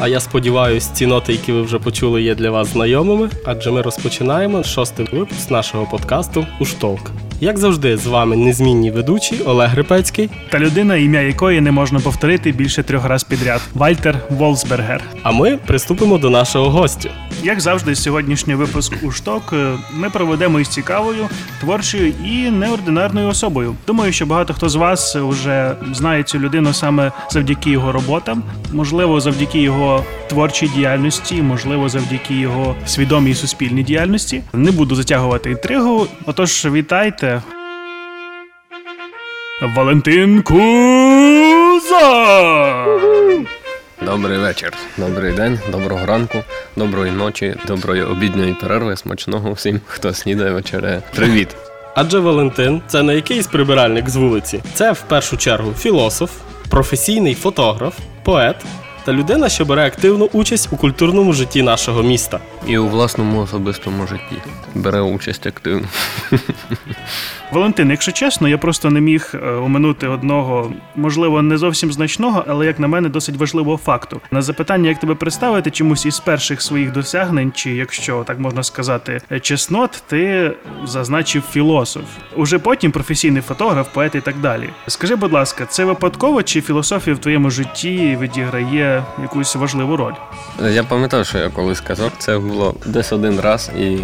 А я сподіваюся, ці ноти, які ви вже почули, є для вас знайомими, адже ми розпочинаємо шостий випуск нашого подкасту Уштолк. Як завжди, з вами незмінні ведучі Олег Грипецький та людина, ім'я якої не можна повторити більше трьох раз підряд Вальтер Волсбергер. А ми приступимо до нашого гостя. Як завжди, сьогоднішній випуск у шток е, ми проведемо із цікавою, творчою і неординарною особою. Думаю, що багато хто з вас вже знає цю людину саме завдяки його роботам, можливо, завдяки його творчій діяльності, можливо, завдяки його свідомій суспільній діяльності. Не буду затягувати інтригу. Отож, вітайте. Валентин Куза! Добрий вечір, добрий день, доброго ранку, доброї ночі, доброї обідньої перерви, смачного всім, хто снідає вечере. Привіт! Адже Валентин це не якийсь прибиральник з вулиці, це в першу чергу філософ, професійний фотограф, поет та людина, що бере активну участь у культурному житті нашого міста. І у власному особистому житті бере участь активно. Валентин, якщо чесно, я просто не міг е, оминути одного, можливо, не зовсім значного, але як на мене, досить важливого факту. На запитання, як тебе представити, чомусь із перших своїх досягнень, чи якщо так можна сказати, чеснот, ти зазначив філософ. Уже потім професійний фотограф, поет і так далі. Скажи, будь ласка, це випадково чи філософія в твоєму житті відіграє якусь важливу роль? Я пам'ятав, що я колись казав, це було десь один раз, і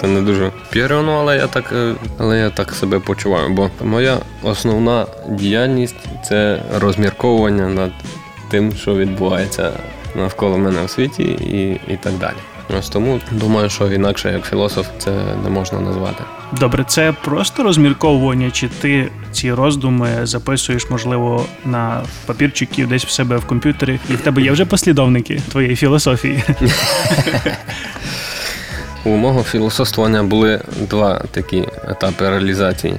це не дуже пірено, але я так, е, але я так себе почуваю. Бо моя основна діяльність це розмірковування над тим, що відбувається навколо мене в світі, і, і так далі. Ось тому думаю, що інакше як філософ це не можна назвати. Добре, це просто розмірковування, чи ти ці роздуми записуєш, можливо, на папірчики десь в себе в комп'ютері, і в тебе є вже послідовники твоєї філософії. У мого філософствування були два такі етапи реалізації.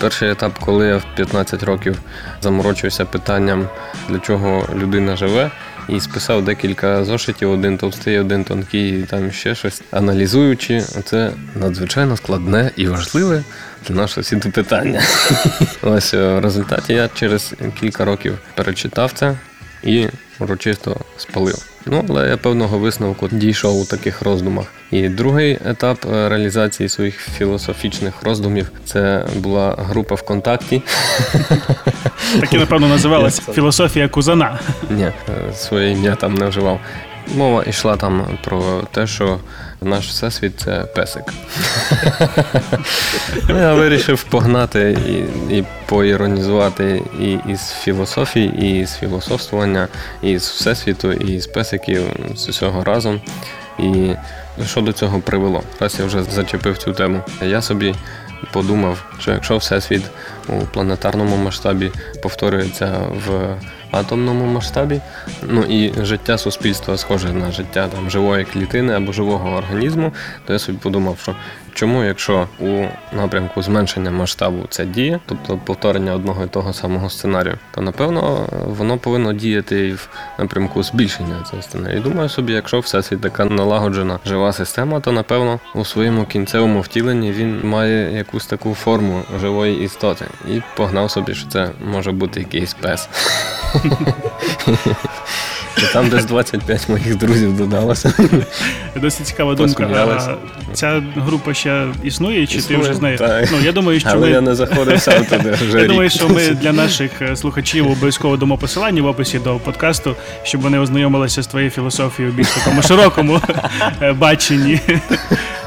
Перший етап, коли я в 15 років заморочився питанням, для чого людина живе, і списав декілька зошитів, один товстий, один тонкий, і там ще щось. Аналізуючи, це надзвичайно складне і важливе для нашого сіду питання. Ось е, в результаті я через кілька років перечитав це і урочисто спалив. Ну, але я певного висновку дійшов у таких роздумах. І другий етап е, реалізації своїх філософічних роздумів це була група ВКонтакті. Так і, напевно, називалась філософія Кузана. Ні, е, своє ім'я там не вживав. Мова йшла там про те, що наш всесвіт це песик. Ну, я вирішив погнати і і поіронізувати і із філософії, і з філософствування, і з всесвіту, і з песиків з усього разом. І що до цього привело? Раз я вже зачепив цю тему. Я собі подумав, що якщо всесвіт у планетарному масштабі повторюється в атомному масштабі. Ну і життя суспільства схоже на життя там живої клітини або живого організму, то я собі подумав, що чому, якщо у напрямку зменшення масштабу це діє, тобто повторення одного і того самого сценарію, то напевно воно повинно діяти і в напрямку збільшення цього сценарію. І Думаю собі, якщо всесвіт така налагоджена жива система, то напевно у своєму кінцевому втіленні він має якусь таку форму живої істоти і погнав собі, що це може бути якийсь пес. І Там десь 25 моїх друзів додалося. Досить цікава думка. А Ця група ще існує, чи існує, ти вже знаєш? Так. Ну, я думаю, що Але ми... я не заходив сам туди вже Я рік. думаю, що ми для наших е, слухачів обов'язково дамо посилання в описі до подкасту, щоб вони ознайомилися з твоєю філософією більш такому широкому е, баченні.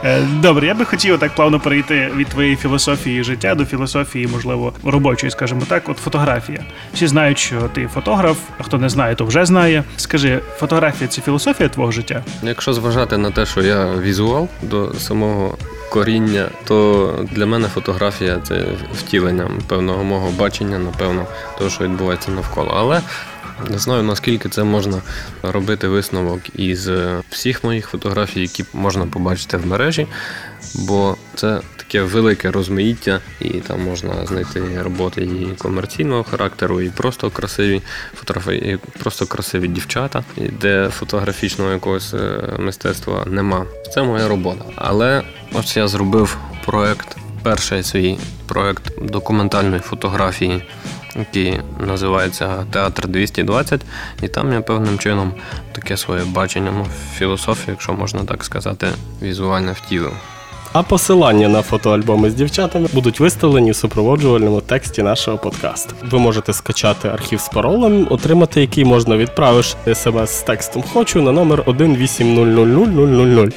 Е, Добре, я би хотів так плавно перейти від твоєї філософії життя до філософії, можливо, робочої, скажімо так, от фотографія. Всі знають, що ти фотограф, а хто не знає, то вже знає. Скажи, фотографія це філософія твого життя? Якщо зважати на те, що я візуал до самого коріння, то для мене фотографія це втілення певного мого бачення, напевно, того, що відбувається навколо. Але не знаю, наскільки це можна робити висновок із всіх моїх фотографій, які можна побачити в мережі, бо це таке велике розмаїття, і там можна знайти роботи і комерційного характеру, і просто красиві фотографії, просто красиві дівчата, де фотографічного якогось е, мистецтва нема. Це моя робота. Але ось я зробив проект, перший свій проект документальної фотографії, який називається Театр 220, і там я певним чином таке своє бачення, ну, філософію, якщо можна так сказати, візуально втілив. А посилання на фотоальбоми з дівчатами будуть виставлені в супроводжувальному тексті нашого подкасту. Ви можете скачати архів з паролем, отримати який можна відправивши смс з текстом Хочу на номер 1800000.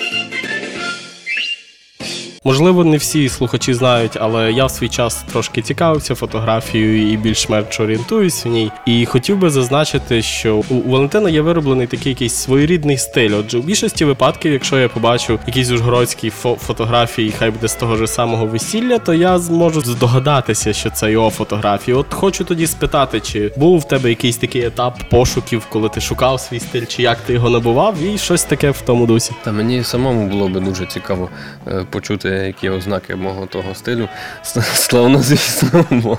Можливо, не всі слухачі знають, але я в свій час трошки цікавився фотографією і більш-менш орієнтуюсь в ній. І хотів би зазначити, що у Валентина є вироблений такий якийсь своєрідний стиль. Отже, у більшості випадків, якщо я побачу якісь ужгородські фо- фотографії, хай буде з того ж самого весілля, то я зможу здогадатися, що це його фотографії. От хочу тоді спитати, чи був в тебе якийсь такий етап пошуків, коли ти шукав свій стиль, чи як ти його набував, і щось таке в тому дусі. Та мені самому було би дуже цікаво е, почути, які ознаки мого того стилю. Славно, звісно, бо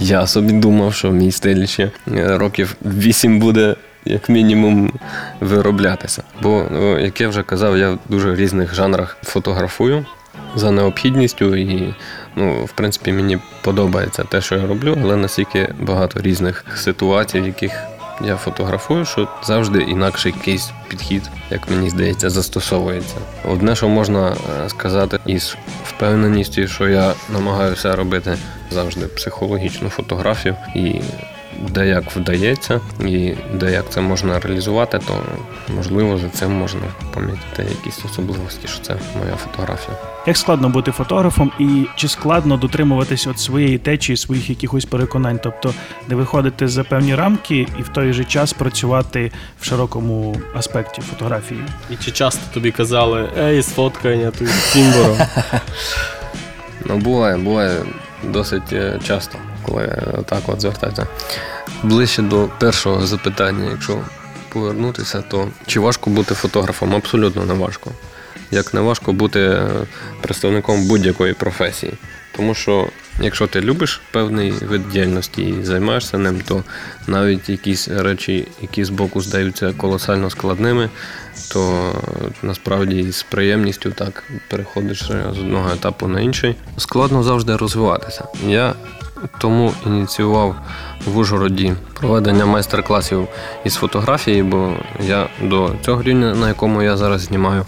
я собі думав, що мій стиль ще е, років вісім буде. Як мінімум вироблятися. Бо, як я вже казав, я в дуже різних жанрах фотографую за необхідністю, і ну, в принципі мені подобається те, що я роблю, але настільки багато різних ситуацій, в яких я фотографую, що завжди інакший якийсь підхід, як мені здається, застосовується. Одне, що можна е, сказати із впевненістю, що я намагаюся робити завжди психологічну фотографію і. Де як вдається, і де як це можна реалізувати, то можливо за цим можна помітити якісь особливості, що це моя фотографія. Як складно бути фотографом, і чи складно дотримуватись от своєї течії, своїх якихось переконань, тобто не виходити за певні рамки і в той же час працювати в широкому аспекті фотографії? І чи часто тобі казали, ей, сфоткання тут Тімбором? Ну, буває, буває досить е, часто, коли так от звертається. Ближче до першого запитання, якщо повернутися, то чи важко бути фотографом? Абсолютно не важко. Як не важко бути е, представником будь-якої професії. Тому що якщо ти любиш певний вид діяльності і займаєшся ним, то навіть якісь речі, які збоку здаються колосально складними, то насправді з приємністю так переходиш з одного етапу на інший. Складно завжди розвиватися. Я тому ініціював в Ужгороді проведення майстер-класів із фотографії, бо я до цього рівня, на якому я зараз знімаю,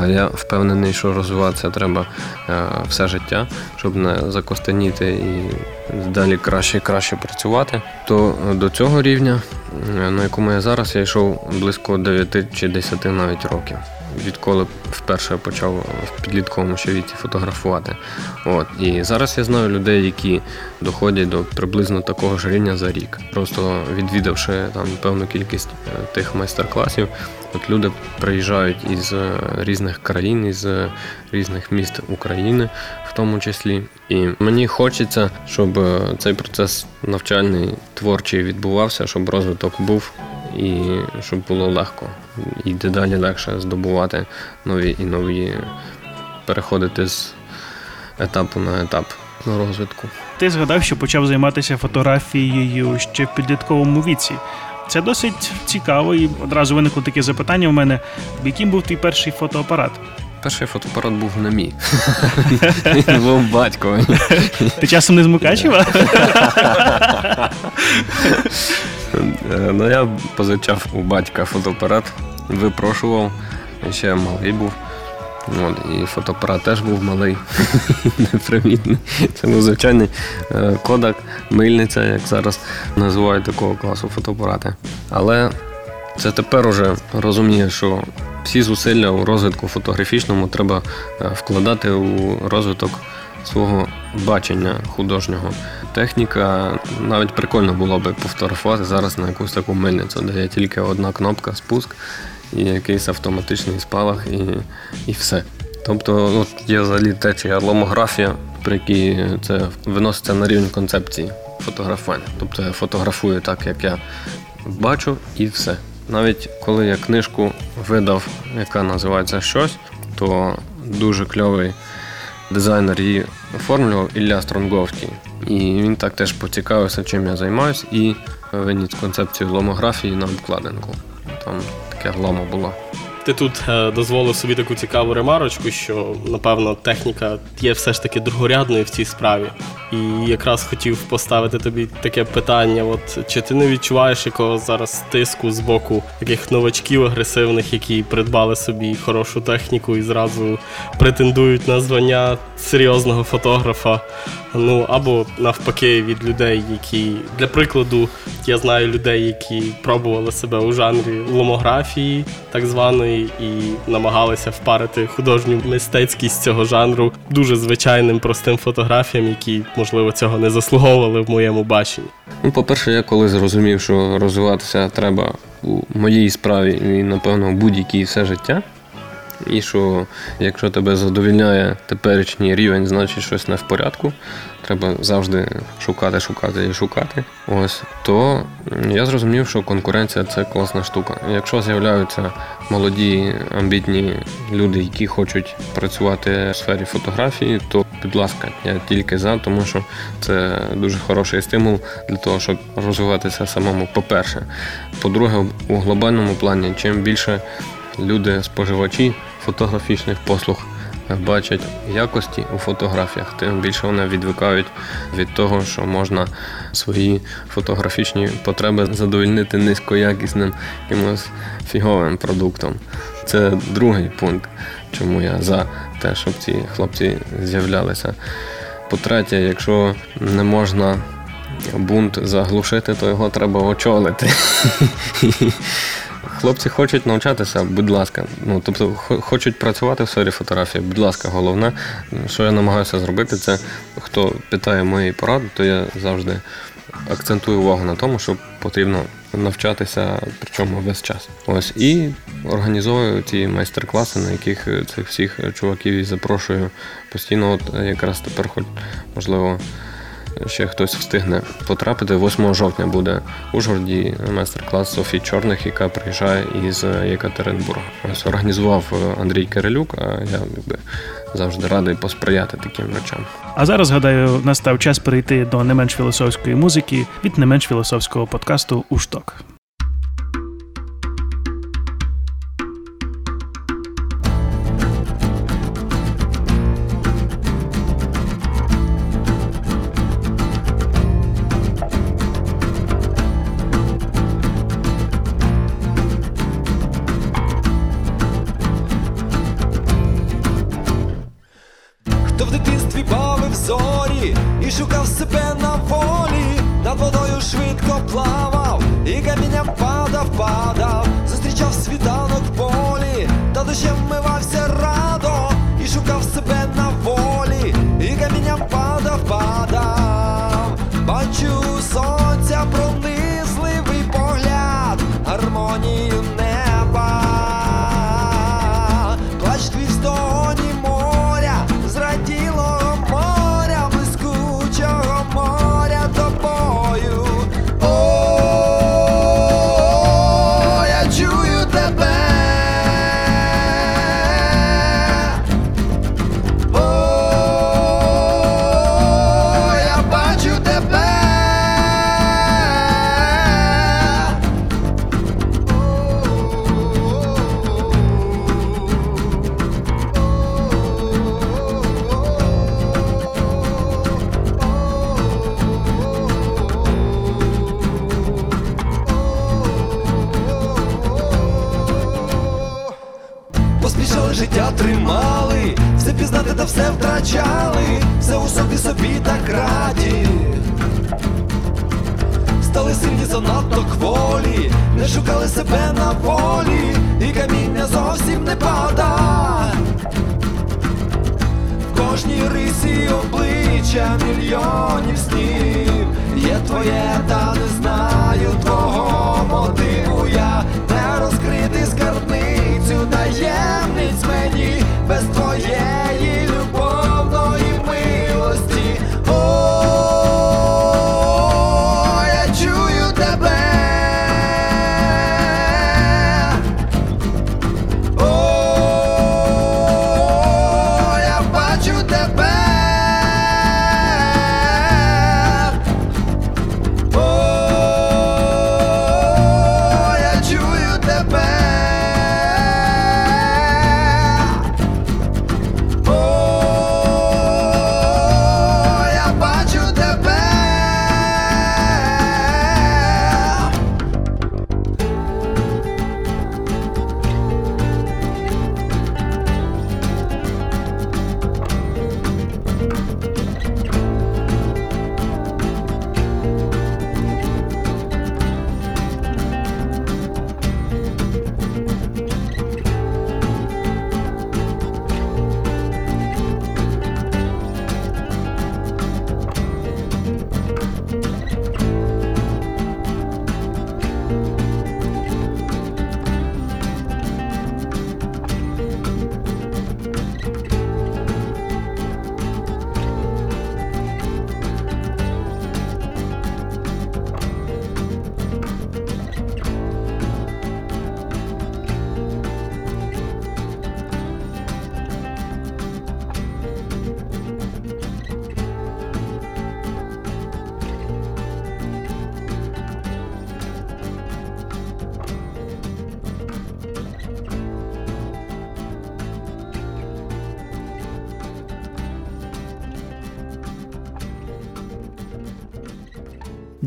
а я впевнений, що розвиватися треба е, все життя, щоб не закостеніти і далі краще і краще працювати. То до цього рівня, е, на якому я зараз, я йшов близько 9 чи 10 навіть років. Відколи вперше почав в підлітковому ще віці фотографувати. От. І зараз я знаю людей, які доходять до приблизно такого ж рівня за рік. Просто відвідавши там певну кількість е, тих майстер-класів, от люди приїжджають із е, різних країн, із е, різних міст України, в тому числі. І мені хочеться, щоб е, цей процес навчальний творчий відбувався, щоб розвиток був і щоб було легко і дедалі легше здобувати нові і нові, переходити з етапу на етап розвитку. Ти згадав, що почав займатися фотографією ще в підлітковому віці. Це досить цікаво, і одразу виникло таке запитання в мене: яким був твій перший фотоапарат? Перший фотоапарат був не мій. Він був батько. Ти часом не з Мукачева? Е, Ну, я позичав у батька фотоапарат, випрошував, ще малий був. От, і фотоапарат теж був малий, непримітний. Це був звичайний е, кодак, мильниця, як зараз називають такого класу фотоапарати. Але це тепер уже розуміє, що всі зусилля у розвитку фотографічному треба е, вкладати у розвиток свого бачення художнього. Техніка навіть прикольно було би пофотографувати зараз на якусь таку мильницю, де є тільки одна кнопка, спуск і якийсь автоматичний спалах, і, і все. Тобто от є взагалі течія ломографія, при якій це виноситься на рівень концепції фотографування. Тобто я фотографую так, як я бачу, і все. Навіть коли я книжку видав, яка називається щось, то дуже кльовий дизайнер її оформлював Ілля Стронговський. І він так теж поцікавився, чим я займаюся, і виніс концепцію ломографії на обкладинку. Там таке ломо було. Ти тут е, дозволив собі таку цікаву ремарочку, що напевно техніка є все ж таки другорядною в цій справі. І якраз хотів поставити тобі таке питання: от чи ти не відчуваєш якого зараз тиску з боку таких новачків агресивних, які придбали собі хорошу техніку і зразу претендують на звання серйозного фотографа? Ну або навпаки від людей, які для прикладу я знаю людей, які пробували себе у жанрі ломографії, так званої, і намагалися впарити художню мистецькість цього жанру дуже звичайним простим фотографіям, які можливо цього не заслуговували в моєму баченні. Ну, по-перше, я коли зрозумів, що розвиватися треба у моїй справі і, напевно, будь-якій все життя. І що якщо тебе задовільняє теперішній рівень, значить щось не в порядку. Треба завжди шукати, шукати і шукати. Ось то я зрозумів, що конкуренція це класна штука. Якщо з'являються молоді амбітні люди, які хочуть працювати в сфері фотографії, то будь ласка, я тільки за, тому що це дуже хороший стимул для того, щоб розвиватися самому. По-перше, по-друге, у глобальному плані, чим більше люди споживачі фотографічних послуг бачать якості у фотографіях, тим більше вони відвикають від того, що можна свої фотографічні потреби задовольнити низькоякісним якимось фіговим продуктом. Це другий пункт, чому я за те, щоб ці хлопці з'являлися. По-третє, якщо не можна бунт заглушити, то його треба очолити. Хлопці хочуть навчатися, будь ласка. Ну тобто, хочуть працювати в сфері фотографії. Будь ласка, головне, що я намагаюся зробити, це хто питає моєї поради, то я завжди акцентую увагу на тому, що потрібно навчатися, причому весь час. Ось і організовую ці майстер-класи, на яких цих всіх чуваків і запрошую постійно. От якраз тепер, хоч можливо ще хтось встигне потрапити. 8 жовтня буде у Ужгороді майстер-клас Софії Чорних, яка приїжджає із Єкатеринбурга. Ось організував Андрій Кирилюк, а я якби завжди радий посприяти таким речам. А зараз гадаю, настав час перейти до не менш філософської музики від не менш філософського подкасту Ушток. шукали сім'ї занадто кволі, не шукали себе на волі, і каміння зовсім не пада. В кожній рисі обличчя мільйонів снів є твоє, та не знаю твого мотиву я не розкрити скарбницю таємниць мені без твоє.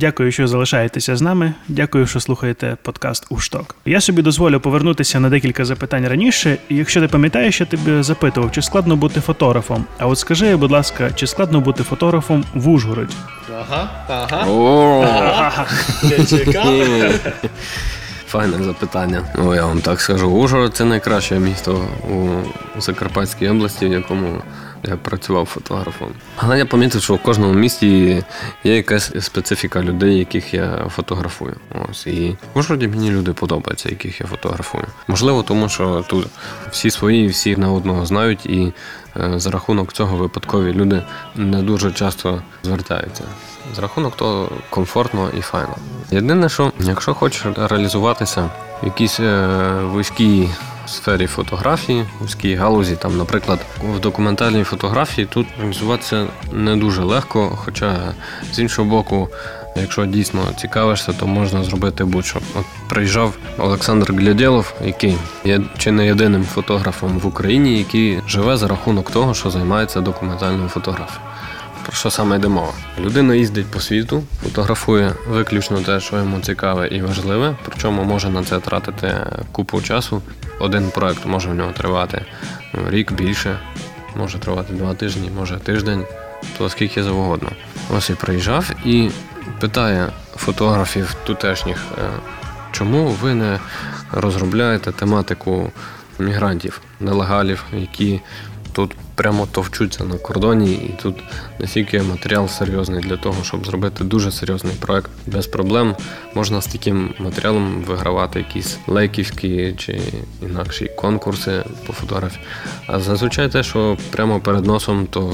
Дякую, що залишаєтеся з нами. Дякую, що слухаєте подкаст Ушток. Я собі дозволю повернутися на декілька запитань раніше. І якщо ти пам'ятаєш, я тебе запитував, чи складно бути фотографом. А от скажи, будь ласка, чи складно бути фотографом в Ужгороді? Ага, ага. Чекав. Файне запитання. Ну, я вам так скажу. Ужгород це найкраще місто у Закарпатській області, в якому я працював фотографом. Але я помітив, що в кожному місті є якась специфіка людей, яких я фотографую. Ось і в Ужгороді мені люди подобаються, яких я фотографую. Можливо, тому що тут всі свої, всі на одного знають, і е, за рахунок цього випадкові люди не дуже часто звертаються. З рахунок того комфортно і файно. Єдине, що якщо хочеш реалізуватися в якійсь е, вузькій сфері фотографії, вузькій галузі, там, наприклад, в документальній фотографії тут реалізуватися не дуже легко, хоча з іншого боку. Якщо дійсно цікавишся, то можна зробити будь-що. От приїжджав Олександр Глядєлов, який є чи не єдиним фотографом в Україні, який живе за рахунок того, що займається документальною фотографією. Про що саме йде мова? Людина їздить по світу, фотографує виключно те, що йому цікаве і важливе, причому може на це тратити купу часу. Один проект може в нього тривати ну, рік більше, може тривати два тижні, може тиждень, то скільки завгодно. Ось і приїжджав і питає фотографів тутешніх, е, чому ви не розробляєте тематику мігрантів, нелегалів, які тут прямо товчуться на кордоні, і тут настільки матеріал серйозний для того, щоб зробити дуже серйозний проект без проблем. Можна з таким матеріалом вигравати якісь лейківські чи інакші конкурси по фотографії. А зазвичай те, що прямо перед носом, то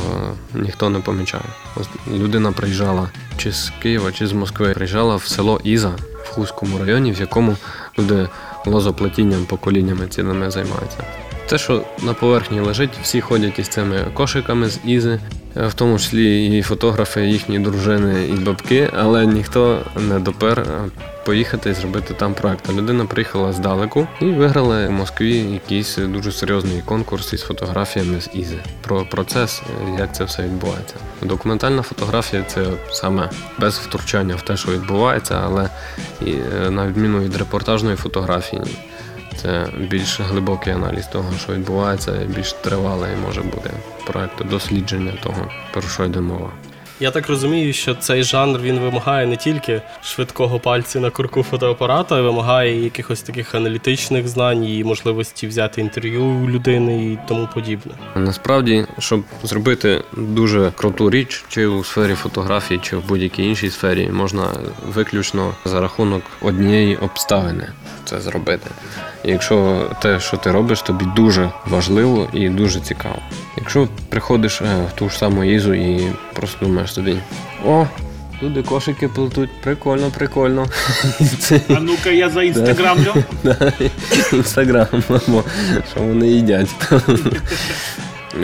ніхто не помічає. Ось людина приїжджала чи з Києва, чи з Москви, приїжджала в село Іза в Хузькому районі, в якому люди лозоплетінням поколіннями цілими займаються. Те, що на поверхні лежить, всі ходять із цими кошиками з Ізи, в тому числі і фотографи, їхні дружини і бабки, але ніхто не допер поїхати і зробити там проект. Людина приїхала здалеку і виграла в Москві якийсь дуже серйозний конкурс із фотографіями з Ізи. Про процес, як це все відбувається. Документальна фотографія це саме без втручання в те, що відбувається, але і на відміну від репортажної фотографії. Це більш глибокий аналіз того, що відбувається, і більш тривалий може бути проект дослідження того, про що йде мова. Я так розумію, що цей жанр він вимагає не тільки швидкого пальця на курку фотоапарата, а вимагає якихось таких аналітичних знань і можливості взяти інтерв'ю у людини і тому подібне. Насправді, щоб зробити дуже круту річ, чи у сфері фотографії, чи в будь-якій іншій сфері, можна виключно за рахунок однієї обставини це зробити. Якщо те, що ти робиш, тобі дуже важливо і дуже цікаво. Якщо приходиш е, в ту ж саму їзу і просто думаєш собі, о, туди кошики плетуть, прикольно, прикольно. А ну-ка я за інстаграмлю. Інстаграм, що вони їдять.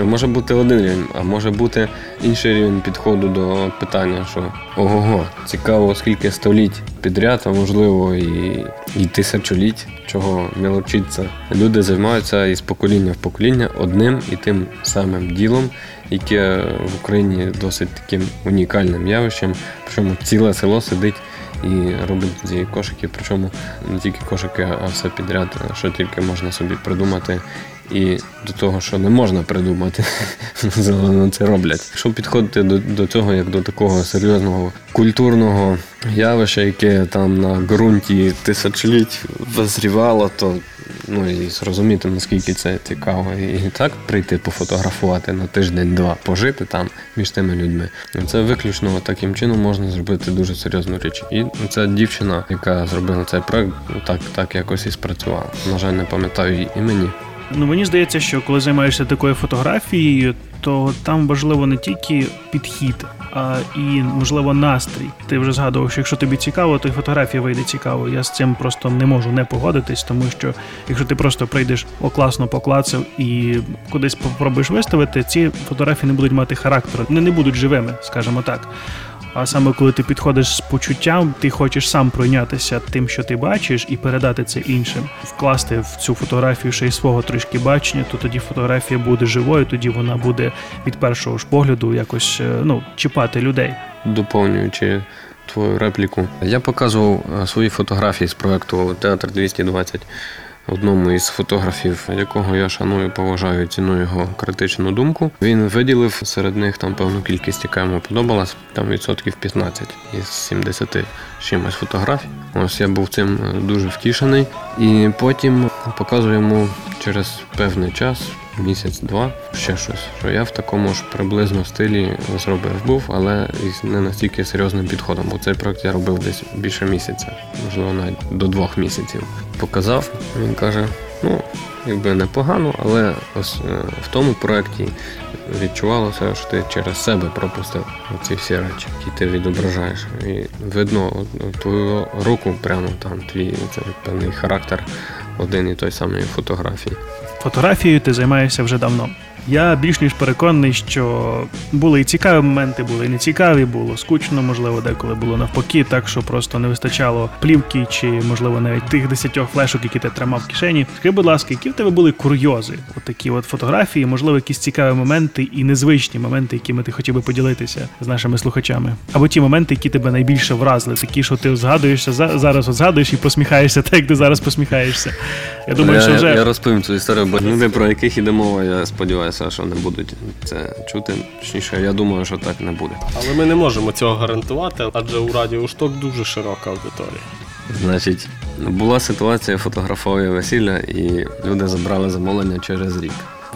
Може бути один рівень, а може бути інший рівень підходу до питання, що ого, цікаво, скільки століть підряд, а можливо і і тисячоліть, чого мілочиться. Люди займаються із покоління в покоління одним і тим самим ділом, яке в Україні досить таким унікальним явищем. Причому ціле село сидить. І робить ці кошики, причому не тільки кошики, а все підряд, що тільки можна собі придумати і до того, що не можна придумати, вони це роблять. Якщо підходити до до цього як до такого серйозного культурного явища, яке там на ґрунті тисячоліть визрівало, то ну і зрозуміти, наскільки це цікаво, і так прийти пофотографувати на тиждень-два, пожити там між тими людьми. Це виключно таким чином можна зробити дуже серйозну річ. І ця дівчина, яка зробила цей проект, так так якось і спрацювала. На жаль, не пам'ятаю її імені. Ну мені здається, що коли займаєшся такою фотографією, то там важливо не тільки підхід, а і можливо настрій. Ти вже згадував, що якщо тобі цікаво, то й фотографія вийде цікаво. Я з цим просто не можу не погодитись, тому що якщо ти просто прийдеш о класно поклацав і кудись попробуєш виставити, ці фотографії не будуть мати характеру, вони не будуть живими, скажімо так. А саме коли ти підходиш з почуттям, ти хочеш сам пройнятися тим, що ти бачиш, і передати це іншим, вкласти в цю фотографію ще й свого трішки бачення, то тоді фотографія буде живою, тоді вона буде від першого ж погляду якось е, ну чіпати людей. Доповнюючи твою репліку. Я показував е, свої фотографії з проекту Театр 220 одному із фотографів, якого я шаную, поважаю, ціную його критичну думку. Він виділив серед них там певну кількість, яка йому подобалась, там відсотків 15 із 70 чимось фотографій. Ось я був цим е, дуже втішений. І потім показуємо через певний час. Місяць-два, ще щось, що я в такому ж приблизно стилі зробив був, але із не настільки серйозним підходом, бо цей проект я робив десь більше місяця, можливо, навіть до двох місяців. Показав, він каже: ну, якби непогано, але ось е, в тому проєкті відчувалося, що ти через себе пропустив ці всі речі, які ти відображаєш. І видно твою руку, прямо там твій це певний характер один і той самий фотографії. Фотографією ти займаєшся вже давно. Я більш ніж переконаний, що були і цікаві моменти, були і нецікаві, було скучно, можливо, деколи було навпаки, так що просто не вистачало плівки чи, можливо, навіть тих десятьох флешок, які ти тримав в кишені. Скажи, будь ласка, які в тебе були курйози? От такі от фотографії, можливо, якісь цікаві моменти і незвичні моменти, якими ти хотів би поділитися з нашими слухачами, або ті моменти, які тебе найбільше вразили, такі, що ти згадуєшся зараз, от згадуєш і посміхаєшся, так як ти зараз посміхаєшся. Я думаю, я, що вже я розповім цю історію, бо люди, про яких іде мова, я сподіваюся сподіваюся, що не будуть це чути. Точніше, я думаю, що так не буде. Але ми не можемо цього гарантувати, адже у Радіо Шток дуже широка аудиторія. Значить, була ситуація фотографової весілля, і люди забрали замовлення через рік.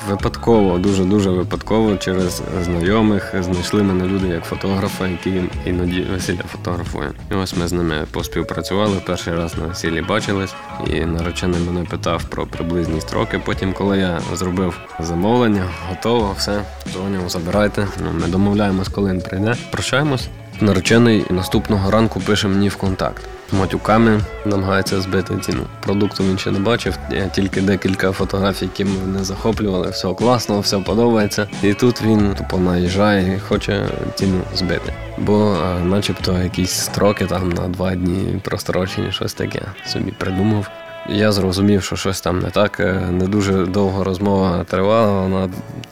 Випадково, дуже-дуже випадково через знайомих знайшли мене люди як фотографа, які іноді весілля фотографує. І ось ми з ними поспівпрацювали. Перший раз на весіллі бачились, і наречений мене питав про приблизні строки. Потім, коли я зробив замовлення, готово, все, дзвоню, забирайте. Ну, Ми домовляємось, коли він прийде. Прощаємось. Наречений наступного ранку пише мені в контакт матюками намагається збити ціну. Продукту він ще не бачив, я тільки декілька фотографій, які мене захоплювали, все класно, все подобається. І тут він тупо наїжджає і хоче ціну збити. Бо начебто якісь строки там на два дні прострочені, щось таке собі придумав. Я зрозумів, що щось там не так. Е, не дуже довго розмова тривала, вона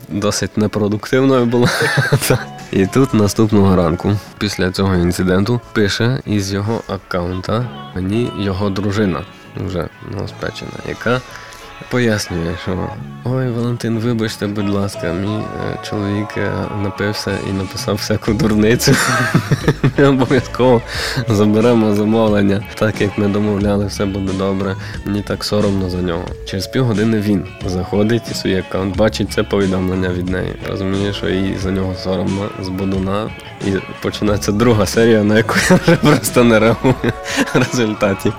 досить непродуктивною була. І тут наступного ранку, після цього інциденту, пише із його аккаунта мені його дружина, вже новоспечена, яка пояснює, що ой, Валентин, вибачте, будь ласка, мій е, чоловік е, напився і написав всяку дурницю. Ми обов'язково заберемо замовлення, так як ми домовляли, все буде добре. Мені так соромно за нього. Через півгодини він заходить у свій аккаунт, бачить це повідомлення від неї. Розуміє, що їй за нього соромно з будуна. І починається друга серія, на яку я вже просто не реагую. В результаті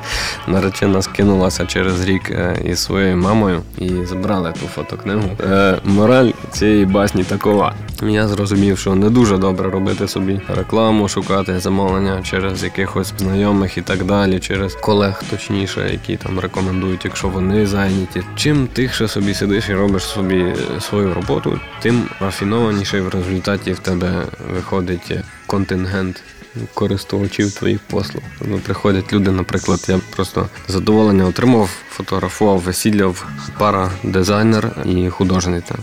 наречена скинулася через рік е, із своєю мамою і забрали ту фотокнигу. Е, Мораль цієї басні такова. Я зрозумів, що не дуже добре робити собі рекламу, шукати замовлення через якихось знайомих і так далі, через колег, точніше, які там рекомендують, якщо вони зайняті. Чим тихше собі сидиш і робиш собі свою роботу, тим рафінованіше в результаті в тебе виходить контингент користувачів твоїх послуг. Ну, Приходять люди, наприклад, я просто задоволення отримав, фотографував весілля пара дизайнер і художниця.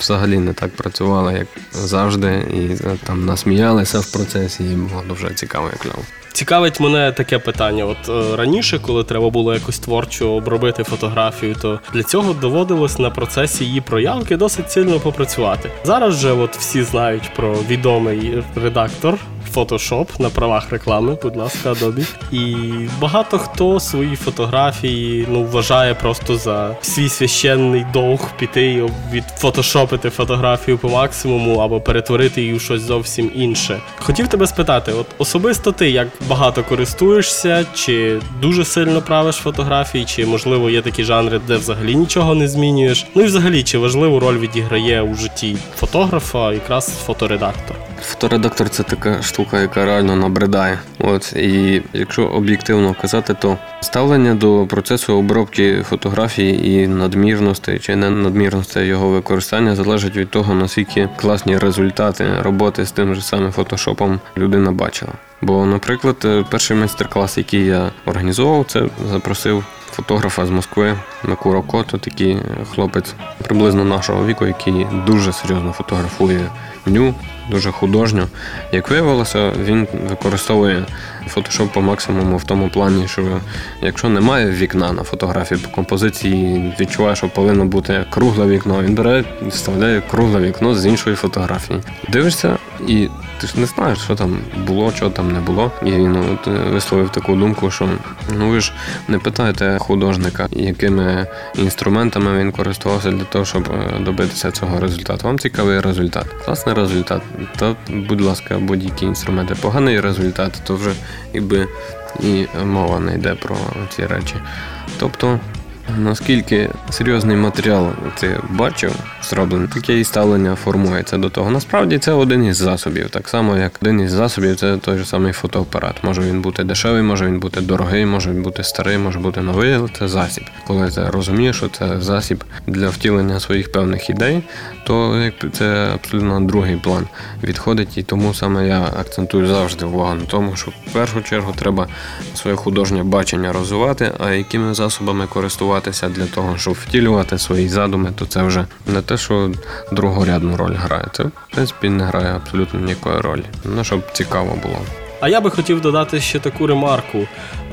Взагалі не так працювала, як завжди, і там насміялися в процесі, і було дуже цікаво, як кльово. Цікавить мене таке питання. От е, раніше, коли треба було якось творчо обробити фотографію, то для цього доводилось на процесі її проявки досить сильно попрацювати. Зараз же от всі знають про відомий редактор Photoshop на правах реклами, будь ласка, Adobe. І багато хто свої фотографії ну, вважає просто за свій священний довг піти і відфотошопити фотографію по максимуму або перетворити її у щось зовсім інше. Хотів тебе спитати, от особисто ти як багато користуєшся, чи дуже сильно правиш фотографії, чи можливо є такі жанри, де взагалі нічого не змінюєш? Ну і взагалі, чи важливу роль відіграє у житті фотографа якраз фоторедактор? Фоторедактор це така штука, яка реально набридає. От і якщо об'єктивно казати, то ставлення до процесу обробки фотографії і надмірності чи не надмірності його використання залежить від того, наскільки класні результати роботи з тим же самим фотошопом людина бачила. Бо, наприклад, перший майстер-клас, який я організовував, це запросив. Фотографа з Москви Микура Кото, такий хлопець приблизно нашого віку, який дуже серйозно фотографує ню, дуже художньо. Як виявилося, він використовує Photoshop по максимуму в тому плані, що якщо немає вікна на фотографії по композиції, відчуває, що повинно бути кругле вікно, він бере і вставляє кругле вікно з іншої фотографії. Дивишся, і ти ж не знаєш, що там було, що там не було. І він от, висловив таку думку, що ну ви ж не питаєте художника, якими інструментами він користувався для того, щоб е, добитися цього результату. Вам цікавий результат. Класний результат. То, будь ласка, будь-які інструменти. Поганий результат, то вже якби і мова не йде про ці речі. Тобто. Наскільки серйозний матеріал ти бачив, зроблений, таке і ставлення формується до того. Насправді це один із засобів, так само як один із засобів це той же самий фотоапарат. Може він бути дешевий, може він бути дорогий, може він бути старий, може бути новий, але це засіб. Коли ти розумієш, що це засіб для втілення своїх певних ідей, то це абсолютно другий план відходить. І тому саме я акцентую завжди увагу на тому, що в першу чергу треба своє художнє бачення розвивати, а якими засобами користуватися для того, щоб втілювати свої задуми, то це вже не те, що другорядну роль грає. Це в принципі не грає абсолютно ніякої ролі. Ну щоб цікаво було. А я би хотів додати ще таку ремарку.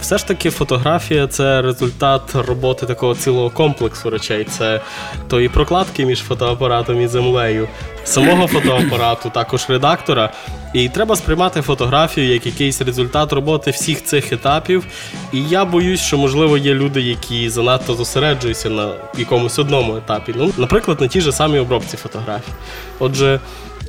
Все ж таки, фотографія це результат роботи такого цілого комплексу речей. Це тої прокладки між фотоапаратом і землею, самого фотоапарату, також редактора. І треба сприймати фотографію як якийсь результат роботи всіх цих етапів. І я боюсь, що можливо є люди, які занадто зосереджуються на якомусь одному етапі. Ну, наприклад, на тій же самій обробці фотографій. Отже.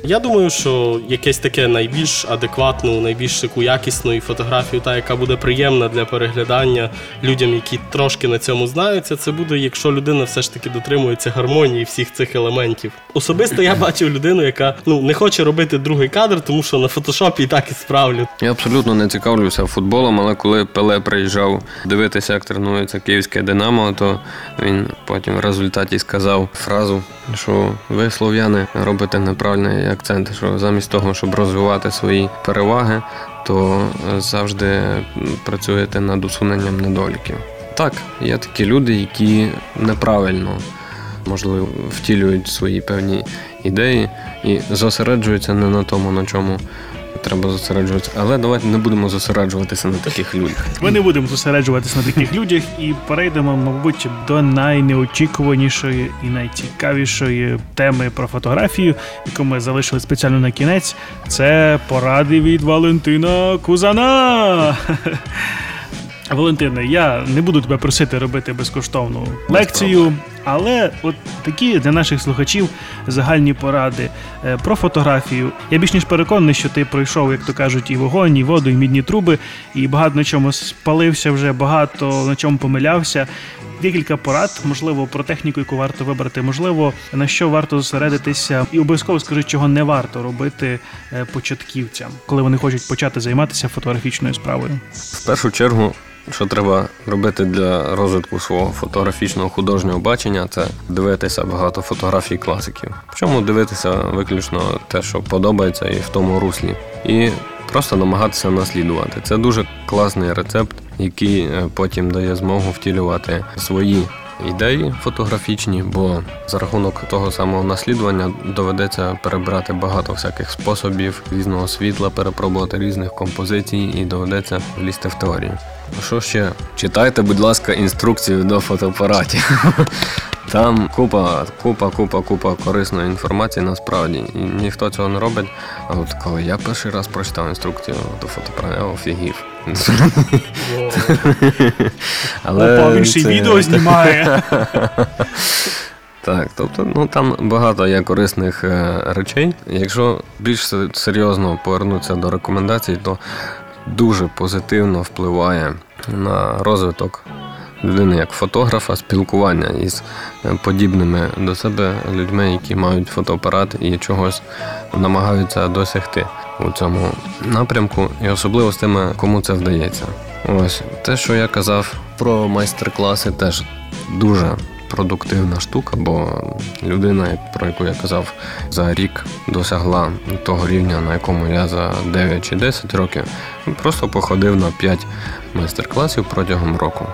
Я думаю, що якесь таке найбільш адекватну, найбільш таку якісну фотографію, та яка буде приємна для переглядання людям, які трошки на цьому знаються, це буде, якщо людина все ж таки дотримується гармонії всіх цих елементів. Особисто я бачив людину, яка ну не хоче робити другий кадр, тому що на фотошопі і так і справлю. Я абсолютно не цікавлюся футболом, але коли Пеле приїжджав дивитися, як тренується київське Динамо, то він потім в результаті сказав фразу, що ви слов'яни робите неправильний акцент, що замість того, щоб розвивати свої переваги, то завжди працюєте над усуненням недоліків. Так, є такі люди, які неправильно можливо втілюють свої певні ідеї і зосереджуються не на тому, на чому треба зосереджуватися. Але давайте не будемо зосереджуватися на таких людях. Ми не будемо зосереджуватися на таких людях і перейдемо, мабуть, до найнеочікуванішої і найцікавішої теми про фотографію, яку ми залишили спеціально на кінець. Це поради від Валентина Кузана. Валентине, я не буду тебе просити робити безкоштовну лекцію, але от такі для наших слухачів загальні поради е, про фотографію. Я більш ніж переконаний, що ти пройшов, як то кажуть, і вогонь, і воду, і мідні труби, і багато на чому спалився вже, багато на чому помилявся. Декілька порад, можливо, про техніку, яку варто вибрати, можливо, на що варто зосередитися, і обов'язково скажи, чого не варто робити е, початківцям, коли вони хочуть почати займатися фотографічною справою. В першу чергу що треба робити для розвитку свого фотографічного художнього бачення, це дивитися багато фотографій класиків. Причому дивитися виключно те, що подобається, і в тому руслі. І просто намагатися наслідувати. Це дуже класний рецепт, який е, потім дає змогу втілювати свої. Ідеї фотографічні, бо за рахунок того самого наслідування доведеться перебрати багато всяких способів різного світла, перепробувати різних композицій і доведеться влізти в теорію. Що ще? Читайте, будь ласка, інструкцію до фотоапаратів. Там купа, купа, купа, купа корисної інформації насправді. І ніхто цього не робить. А от коли я перший раз прочитав інструкцію до фотоапарату, я офігів. Але Опа, він ще й відео знімає. Так, тобто, ну там багато є корисних е, речей. Якщо більш серйозно повернутися до рекомендацій, то дуже позитивно впливає на розвиток людини як фотографа, спілкування із подібними до себе людьми, які мають фотоапарат і чогось намагаються досягти у цьому напрямку, і особливо з тими, кому це вдається. Ось те, що я казав про майстер-класи, теж дуже продуктивна штука, бо людина, про яку я казав, за рік досягла того рівня, на якому я за 9 чи 10 років, просто походив на 5 майстер-класів протягом року.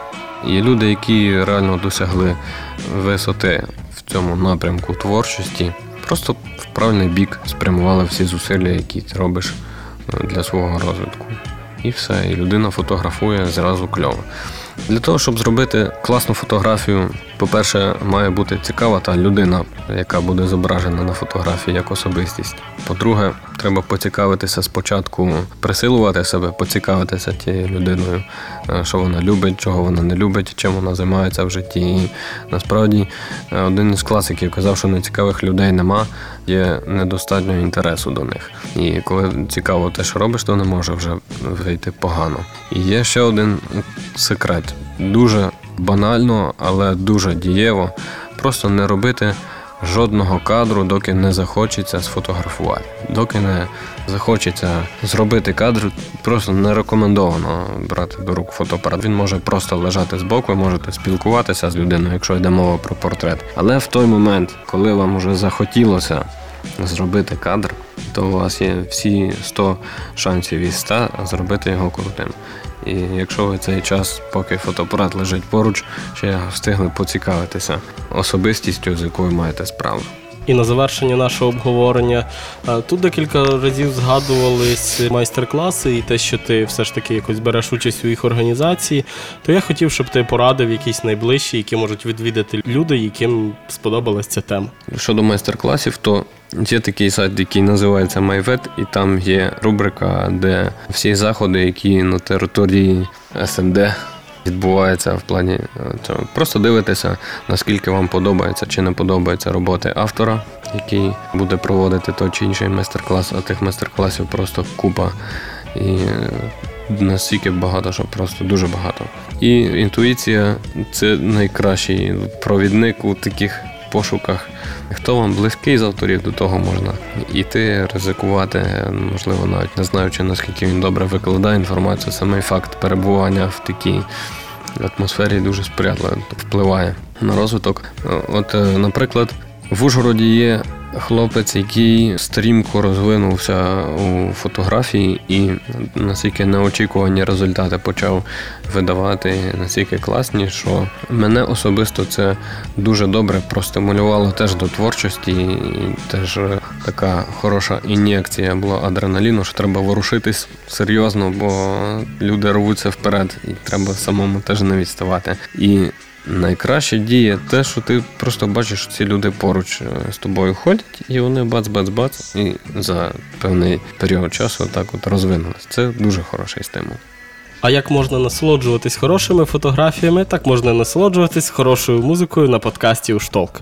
Є люди, які реально досягли висоти в цьому напрямку творчості просто в правильний бік спрямували всі зусилля, які ти робиш е, для свого розвитку. І все, і людина фотографує зразу кльово. Для того, щоб зробити класну фотографію, по-перше, має бути цікава та людина, яка буде зображена на фотографії як особистість. По-друге, треба поцікавитися спочатку, присилувати себе, поцікавитися тією людиною, е, що вона любить, чого вона не любить, чим вона займається в житті. І насправді е, один із класиків казав, що нецікавих людей нема, є недостатньо інтересу до них. І коли цікаво те, що робиш, то не може вже вийти погано. І є ще один секрет дуже банально, але дуже дієво. Просто не робити жодного кадру, доки не захочеться сфотографувати. Доки не захочеться зробити кадр, просто не рекомендовано брати до рук фотоапарат. Він може просто лежати збоку, ви можете спілкуватися з людиною, якщо йде мова про портрет. Але в той момент, коли вам вже захотілося зробити кадр, то у вас є всі 100 шансів із 100 зробити його крутим. І якщо ви цей час, поки фотоапарат лежить поруч, ще встигли поцікавитися особистістю, з якою маєте справу. І на завершення нашого обговорення е, тут декілька разів згадувались майстер-класи і те, що ти все ж таки якось береш участь у їх організації. То я хотів, щоб ти порадив якісь найближчі, які можуть відвідати люди, яким сподобалась ця тема. Щодо майстер-класів, то є такий сайт, який називається MyVet, і там є рубрика, де всі заходи, які на території СНД відбувається в плані е, цього. Просто дивитися, наскільки вам подобається чи не подобається роботи автора, який буде проводити той чи інший майстер-клас, а тих майстер-класів просто купа. І е, настільки багато, що просто дуже багато. І інтуїція це найкращий провідник у таких пошуках. Хто вам близький з авторів, до того можна іти, ризикувати, можливо, навіть не знаючи, наскільки він добре викладає інформацію, самий факт перебування в такій атмосфері дуже сприятливо впливає на розвиток. От, е, наприклад, в Ужгороді є хлопець, який стрімко розвинувся у фотографії і настільки неочікувані результати почав видавати, настільки класні, що мене особисто це дуже добре простимулювало теж до творчості, і теж така хороша ін'єкція була адреналіну, що треба ворушитись серйозно, бо люди рвуться вперед, і треба самому теж не відставати. І Найкраще діє те, що ти просто бачиш, що ці люди поруч е, з тобою ходять, і вони бац-бац-бац, і за певний період часу так от розвинулись. Це дуже хороший стимул. А як можна насолоджуватись хорошими фотографіями, так можна насолоджуватись хорошою музикою на подкасті Уштолк.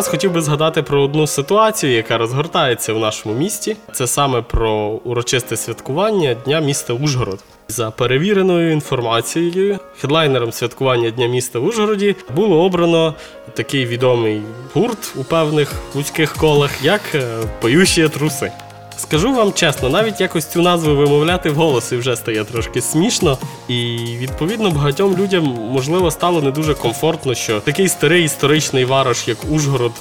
Зараз хотів би згадати про одну ситуацію, яка розгортається в нашому місті. Це саме про урочисте святкування Дня міста Ужгород. За перевіреною інформацією, хедлайнером святкування Дня міста Ужгороді було обрано такий відомий гурт у певних вузьких колах, як е, Поющі труси. Скажу вам чесно, навіть якось цю назву вимовляти вголос і вже стає трошки смішно. І відповідно багатьом людям можливо стало не дуже комфортно, що такий старий історичний варош, як Ужгород,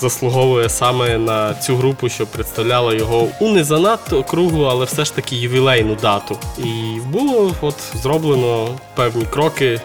заслуговує саме на цю групу, що представляла його у не занадто круглу, але все ж таки ювілейну дату. І було от зроблено певні кроки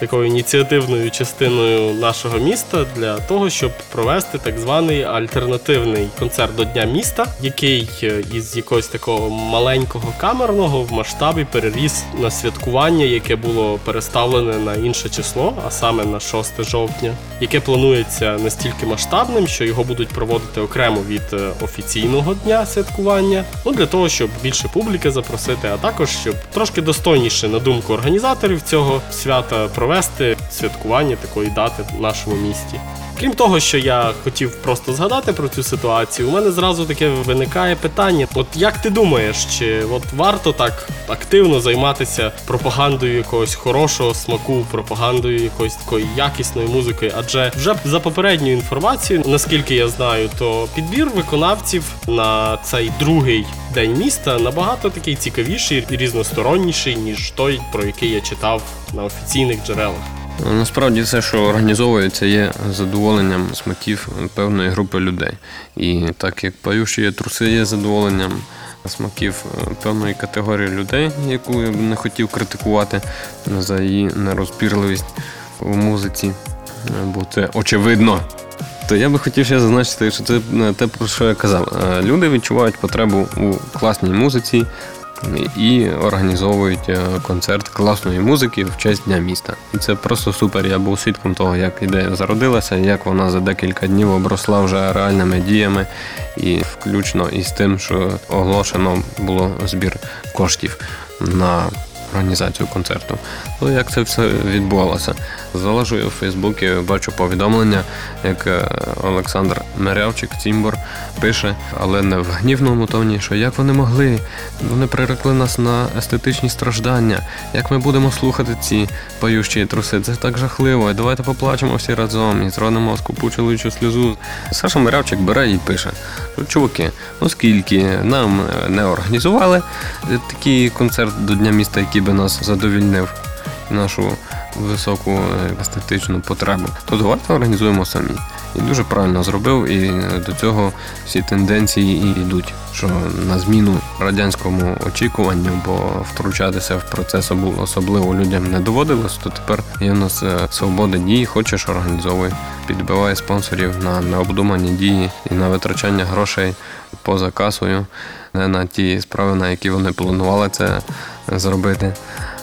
такою ініціативною частиною нашого міста для того, щоб провести так званий альтернативний концерт до Дня міста, який е, із якогось такого маленького камерного в масштабі переріс на святкування, яке було переставлене на інше число, а саме на 6 жовтня, яке планується настільки масштабним, що його будуть проводити окремо від е, офіційного дня святкування, ну для того, щоб більше публіки запросити, а також щоб трошки достойніше на думку організаторів цього свята провести святкування такої дати в нашому місті. Крім того, що я хотів просто згадати про цю ситуацію, у мене зразу таке виникає питання: от як ти думаєш, чи от варто так активно займатися пропагандою якогось хорошого смаку, пропагандою якоїсь такої якісної музики? Адже вже за попередньою інформацією, наскільки я знаю, то підбір виконавців на цей другий день міста набагато такий цікавіший і різносторонніший, ніж той, про який я читав на офіційних джерелах. Насправді все, що організовується, є задоволенням смаків певної групи людей. І так як паючі труси є задоволенням смаків е, певної категорії людей, яку я б не хотів критикувати за її нерозбірливість у музиці, е, бо це очевидно. То я би хотів ще зазначити, що це те, про що я казав. Е, Люди відчувають потребу у класній музиці і організовують е, концерт класної музики в честь Дня міста. І це просто супер. Я був свідком того, як ідея зародилася, як вона за декілька днів обросла вже реальними діями, і включно із тим, що оголошено було збір коштів на організацію концерту. Ну, як це все відбувалося? Залежу у Фейсбуці, бачу повідомлення, як е, Олександр Мерявчик, Цімбор, пише, але не в гнівному тоні, що як вони могли, вони прирекли нас на естетичні страждання. Як ми будемо слухати ці поющі труси? Це так жахливо. Давайте поплачемо всі разом і зронимо скупу чоловічу сльозу. Саша Мерявчик бере і пише: що чуваки, оскільки нам е, не організували такий концерт до Дня міста, який би нас задовільнив нашу високу е, естетичну потребу, то давайте організуємо самі. І дуже правильно зробив, і е, до цього всі тенденції і йдуть, що на зміну радянському очікуванню, бо втручатися в процес особливо людям не доводилось, то тепер є в нас е, свобода дії, хочеш організовуй, підбиває спонсорів на необдумані дії і на витрачання грошей поза касою, не на ті справи, на які вони планували це зробити,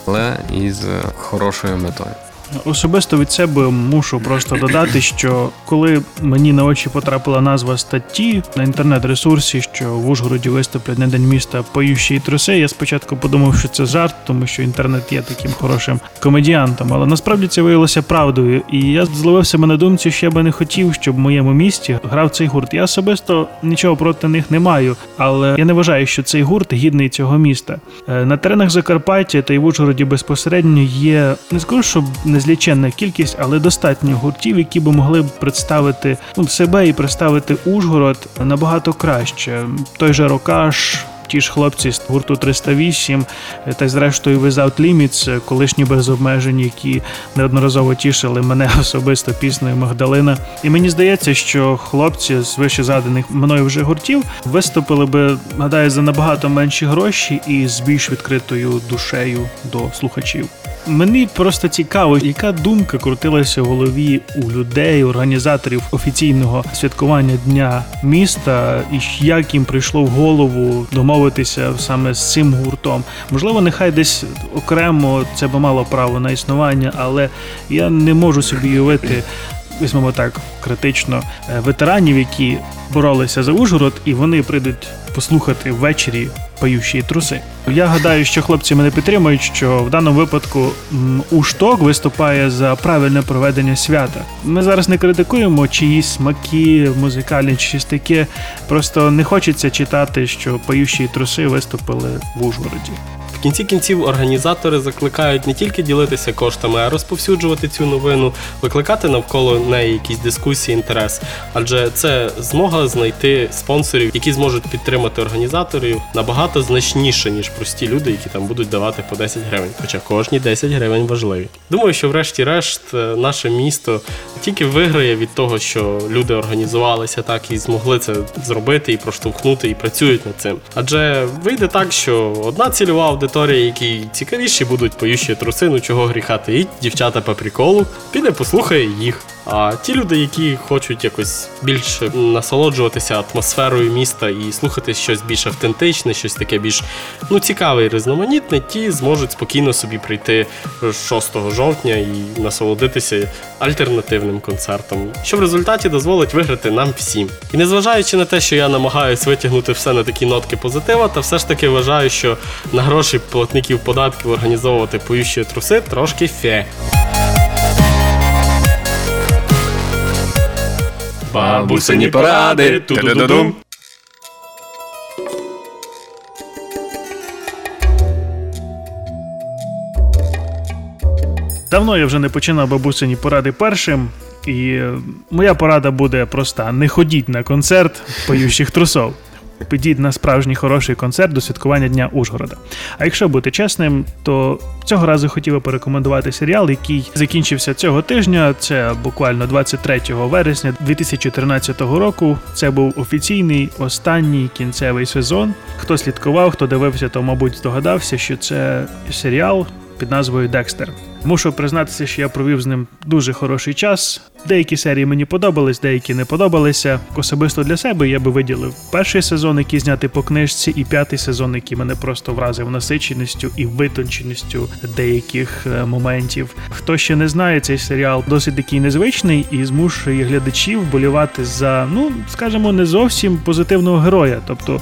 але із е, хорошою метою. Особисто від себе мушу просто додати, що коли мені на очі потрапила назва статті на інтернет-ресурсі, що в Ужгороді виступлять на день міста поющі труси, я спочатку подумав, що це жарт, тому що інтернет є таким хорошим комедіантом. Але насправді це виявилося правдою. І я зловив себе на думці, що я би не хотів, щоб в моєму місті грав цей гурт. Я особисто нічого проти них не маю, але я не вважаю, що цей гурт гідний цього міста. Е, На теренах Закарпаття та й в Ужгороді безпосередньо є не скажу, що незліченна кількість, але достатньо гуртів, які би могли б представити ну, себе і представити Ужгород набагато краще. Той же Рокаш. Ті ж хлопці з гурту 308, е, та й зрештою Without Limits, е, колишні без обмежень, які неодноразово тішили мене особисто піснею Магдалина. І мені здається, що хлопці з вище згаданих мною вже гуртів виступили би, гадаю, за набагато менші гроші і з більш відкритою душею до слухачів. Мені просто цікаво, яка думка крутилася в голові у людей, організаторів офіційного святкування дня міста, і як їм прийшло в голову домовитися саме з цим гуртом. Можливо, нехай десь окремо це би мало право на існування, але я не можу собі уявити. Візьмемо так критично е, ветеранів, які боролися за Ужгород, і вони прийдуть послухати ввечері поющі труси. Я гадаю, що хлопці мене підтримують, що в даному випадку Ушток виступає за правильне проведення свята. Ми зараз не критикуємо чиїсь смаки, музикальні чи щось таке. Просто не хочеться читати, що поющі труси виступили в Ужгороді кінці кінців організатори закликають не тільки ділитися коштами, а розповсюджувати цю новину, викликати навколо неї якісь дискусії, інтерес. Адже це змога знайти спонсорів, які зможуть підтримати організаторів набагато значніше, ніж прості люди, які там будуть давати по 10 гривень. Хоча кожні 10 гривень важливі. Думаю, що, врешті-решт, е, наше місто тільки виграє від того, що люди організувалися так і змогли це зробити і проштовхнути, і працюють над цим. Адже вийде так, що одна цільова аудиторія історії, які цікавіші будуть поющі трусину, чого гріхати, і дівчата по приколу, піде послухає їх. А ті люди, які хочуть якось більше насолоджуватися атмосферою міста і слухати щось більш автентичне, щось таке більш ну, цікаве і різноманітне, ті зможуть спокійно собі прийти 6 жовтня і насолодитися альтернативним концертом, що в результаті дозволить виграти нам всім. І незважаючи на те, що я намагаюся витягнути все на такі нотки позитива, та все ж таки вважаю, що на гроші платників податків організовувати поющі труси трошки фе. Бабусині поради. Ту-ду-ду-дум. Давно я вже не починав бабусині поради першим, і моя порада буде проста: не ходіть на концерт поющих трусов підіть на справжній хороший концерт до святкування Дня Ужгорода. А якщо бути чесним, то цього разу хотів би порекомендувати серіал, який закінчився цього тижня. Це буквально 23 вересня 2013 року. Це був офіційний останній кінцевий сезон. Хто слідкував, хто дивився, то мабуть здогадався, що це серіал під назвою Декстер. Мушу признатися, що я провів з ним дуже хороший час. Деякі серії мені подобались, деякі не подобалися. Особисто для себе я би виділив перший сезон, який знятий по книжці, і п'ятий сезон, який мене просто вразив насиченістю і витонченістю деяких е, моментів. Хто ще не знає, цей серіал досить такий незвичний і змушує глядачів болівати за, ну скажімо, не зовсім позитивного героя. Тобто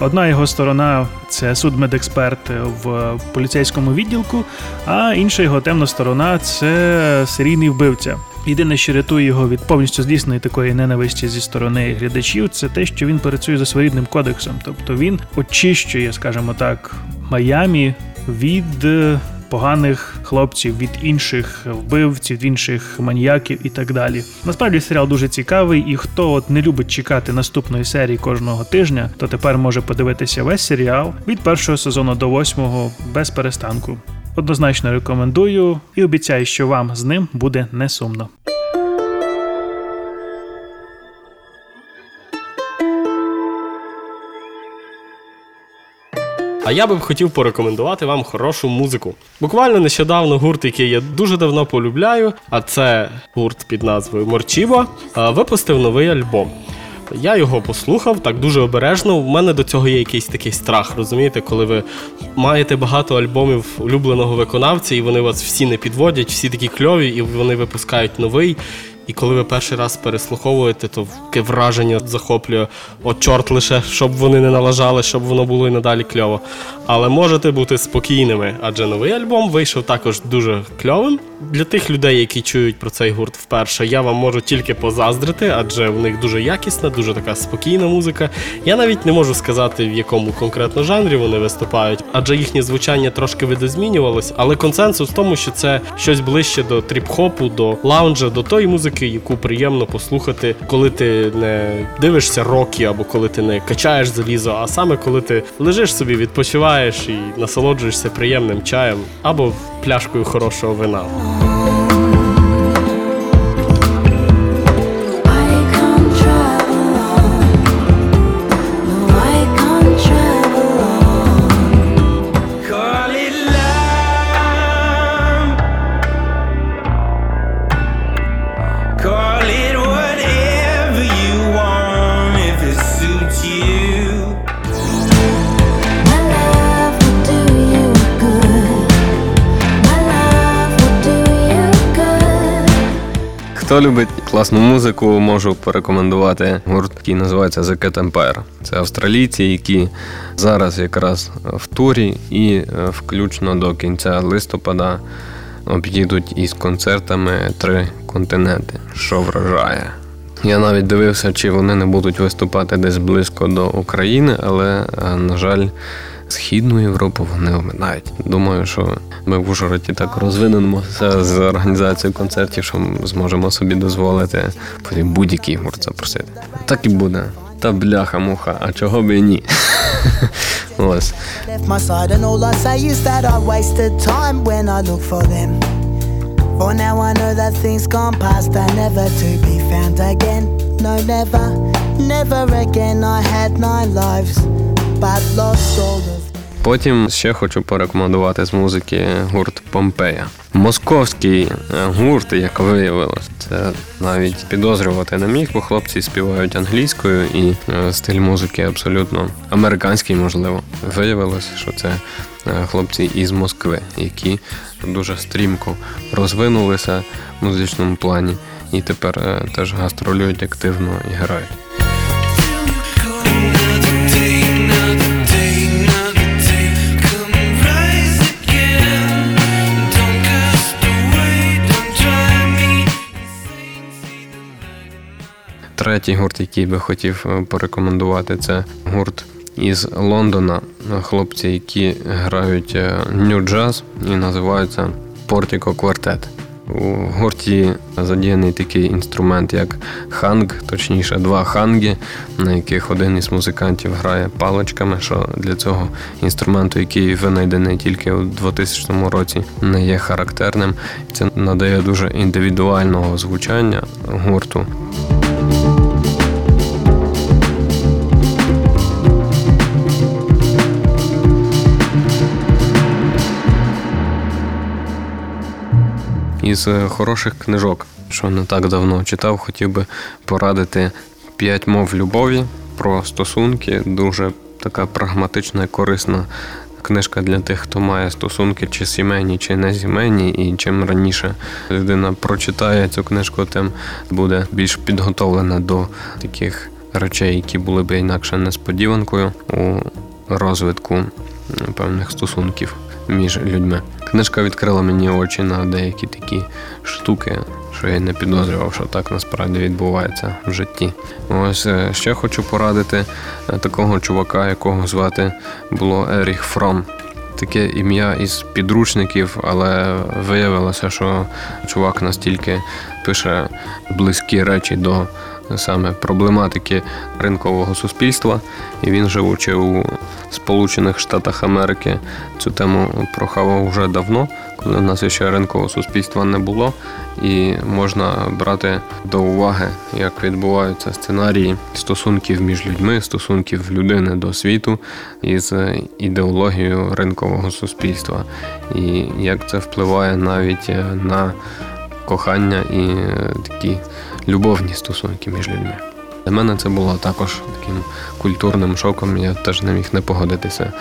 одна його сторона це судмедексперт в поліцейському відділку, а інша його темна сторона це серійний вбивця. Єдине, що рятує його від повністю здійсненої такої ненависті зі сторони глядачів, це те, що він працює за своєрідним кодексом. Тобто він очищує, скажімо так, Майамі від е, поганих хлопців, від інших вбивців, від інших маніяків і так далі. Насправді серіал дуже цікавий, і хто от не любить чекати наступної серії кожного тижня, то тепер може подивитися весь серіал від першого сезону до восьмого без перестанку. Однозначно рекомендую і обіцяю, що вам з ним буде не сумно. А я би хотів порекомендувати вам хорошу музику. Буквально нещодавно гурт, який я дуже давно полюбляю, а це гурт під назвою Морчіво, випустив новий альбом. Я його послухав так дуже обережно. У мене до цього є якийсь такий страх, розумієте, коли ви маєте багато альбомів улюбленого виконавця, і вони вас всі не підводять, всі такі кльові, і вони випускають новий. І коли ви перший раз переслуховуєте, то таке враження захоплює от чорт лише, щоб вони не налажали, щоб воно було і надалі кльово. Але можете бути спокійними, адже новий альбом вийшов також дуже кльовим. Для тих людей, які чують про цей гурт вперше, я вам можу тільки позаздрити, адже в них дуже якісна, дуже така спокійна музика. Я навіть не можу сказати, в якому конкретно жанрі вони виступають, адже їхнє звучання трошки видозмінювалось, але консенсус в тому, що це щось ближче до тріп-хопу, до лаунджа, до тої музики, яку приємно послухати, коли ти не дивишся роки або коли ти не качаєш залізо, а саме коли ти лежиш собі, відпочиваєш і насолоджуєшся приємним чаєм або пляшкою хорошого вина. Любить класну музику, можу порекомендувати гурт, який називається The Cat Empire. Це австралійці, які зараз якраз в турі і е, включно до кінця листопада об'їдуть із концертами три континенти, що вражає. Я навіть дивився, чи вони не будуть виступати десь близько до України, але, е, на жаль, Східну Європу вони оминають. Думаю, що ми в Ужгороді так розвинемося з організацією концертів, що ми зможемо собі дозволити потім будь-який гурт запросити. Так і буде. Та бляха-муха, а чого б і ні? Ось. for now I know that things gone past are never to be found again. No, never, never again. I had nine lives, but lost all of. Потім ще хочу порекомендувати з музики гурт Помпея. Московський е, гурт, як виявилось, це навіть підозрювати не міг, бо хлопці співають англійською і е, стиль музики абсолютно американський, можливо. Виявилось, що це е, хлопці із Москви, які дуже стрімко розвинулися в музичному плані і тепер теж гастролюють активно і грають. Третій гурт, який би хотів е, порекомендувати, це гурт із Лондона. Хлопці, які грають нью джаз і називаються Portico Quartet. У гурті задіяний такий інструмент, як ханг, точніше, два ханги, на яких один із музикантів грає паличками, що для цього інструменту, який винайдений тільки у 2000 році, не є характерним. Це надає дуже індивідуального звучання гурту. Із е, хороших книжок, що не так давно читав, хотів би порадити п'ять мов любові про стосунки. Дуже така прагматична і корисна книжка для тих, хто має стосунки, чи сімейні, чи не сімейні. І чим раніше людина прочитає цю книжку, тим буде більш підготовлена до таких речей, які були б інакше несподіванкою у розвитку певних стосунків між людьми. Книжка відкрила мені очі на деякі такі штуки, що я не підозрював, що так насправді відбувається в житті. Ось е, ще хочу порадити е, такого чувака, якого звати було Еріх Фром. Таке ім'я із підручників, але виявилося, що чувак настільки пише близькі речі до саме проблематики ринкового суспільства, і він, живучи у Сполучених Штатах Америки, цю тему прохавав вже давно, коли в нас ще ринкового суспільства не було, і можна брати до уваги, як відбуваються сценарії стосунків між людьми, стосунків людини до світу із ідеологією ринкового суспільства, і як це впливає навіть на кохання і такі любовні стосунки між людьми. Для мене це було також таким культурним шоком. Я теж не міг не погодитися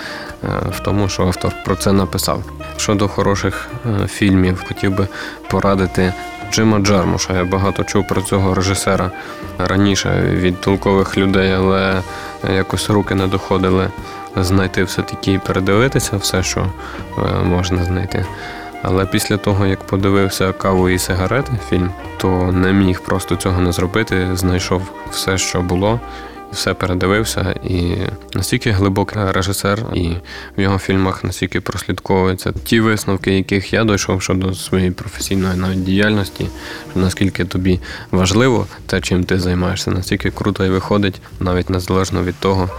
е, в тому, що автор про це написав. Щодо хороших е, фільмів, хотів би порадити Джима Джармуша. Я багато чув про цього режисера раніше від толкових людей, але якось руки не доходили знайти все таки і передивитися все, що е, можна знайти. Але після того, як подивився каву і сигарети фільм, то не міг просто цього не зробити. Знайшов все, що було, все передивився. І настільки глибокий режисер, і в його фільмах настільки прослідковуються ті висновки, яких я дійшов щодо своєї професійної навіть діяльності, наскільки тобі важливо те, чим ти займаєшся, настільки круто і виходить, навіть незалежно від того,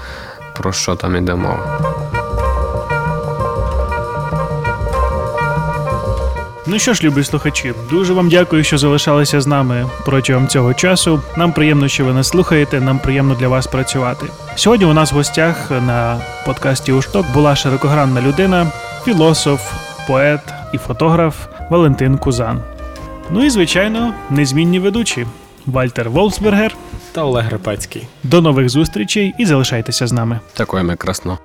про що там іде мова. Ну що ж, любі слухачі, дуже вам дякую, що залишалися з нами протягом цього часу. Нам приємно, що ви нас слухаєте. Нам приємно для вас працювати. Сьогодні у нас в гостях на подкасті Ушток була широкогранна людина, філософ, поет і фотограф Валентин Кузан. Ну і звичайно, незмінні ведучі Вальтер Волсбергер та Олег Репецький. До нових зустрічей і залишайтеся з нами. Дякуємо красно.